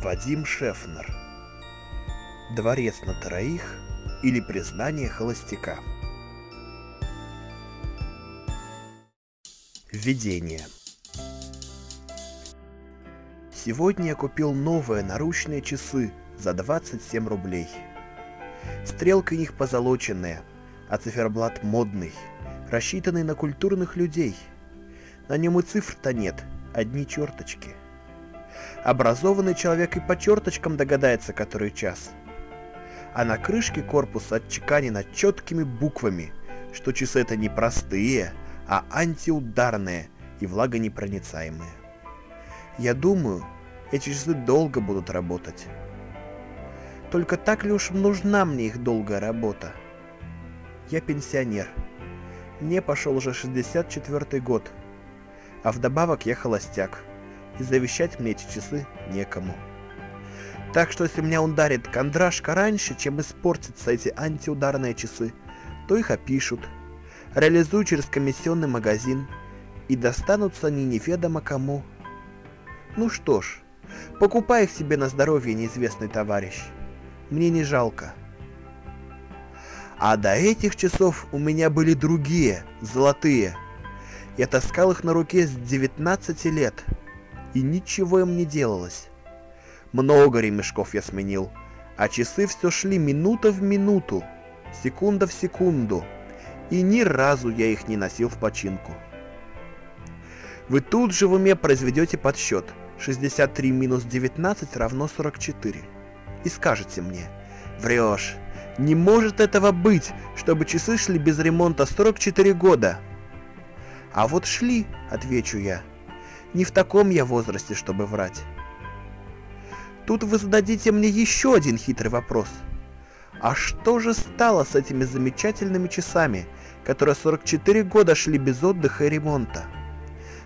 Вадим Шефнер. Дворец на троих или признание холостяка. Введение. Сегодня я купил новые наручные часы за 27 рублей. Стрелка них позолоченная, а циферблат модный, рассчитанный на культурных людей. На нем и цифр-то нет, одни черточки. Образованный человек и по черточкам догадается, который час. А на крышке корпуса отчеканено четкими буквами, что часы это не простые, а антиударные и влагонепроницаемые. Я думаю, эти часы долго будут работать. Только так ли уж нужна мне их долгая работа? Я пенсионер. Мне пошел уже 64 год. А вдобавок я холостяк и завещать мне эти часы некому. Так что если меня ударит кондрашка раньше, чем испортятся эти антиударные часы, то их опишут, реализую через комиссионный магазин, и достанутся они неведомо кому. Ну что ж, покупай их себе на здоровье, неизвестный товарищ. Мне не жалко. А до этих часов у меня были другие, золотые. Я таскал их на руке с 19 лет и ничего им не делалось. Много ремешков я сменил, а часы все шли минута в минуту, секунда в секунду, и ни разу я их не носил в починку. Вы тут же в уме произведете подсчет 63 минус 19 равно 44 и скажете мне, врешь, не может этого быть, чтобы часы шли без ремонта 44 года. А вот шли, отвечу я, не в таком я возрасте, чтобы врать. Тут вы зададите мне еще один хитрый вопрос. А что же стало с этими замечательными часами, которые 44 года шли без отдыха и ремонта?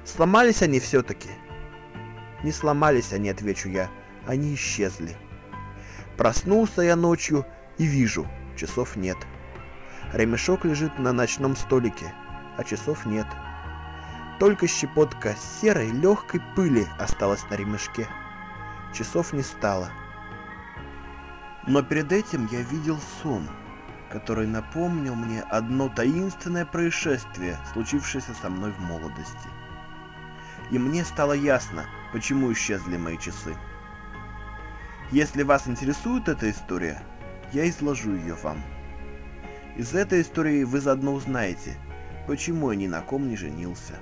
Сломались они все-таки? Не сломались они, отвечу я, они исчезли. Проснулся я ночью и вижу, часов нет. Ремешок лежит на ночном столике, а часов нет. Только щепотка серой легкой пыли осталась на ремешке. Часов не стало. Но перед этим я видел сон, который напомнил мне одно таинственное происшествие, случившееся со мной в молодости. И мне стало ясно, почему исчезли мои часы. Если вас интересует эта история, я изложу ее вам. Из этой истории вы заодно узнаете, почему я ни на ком не женился.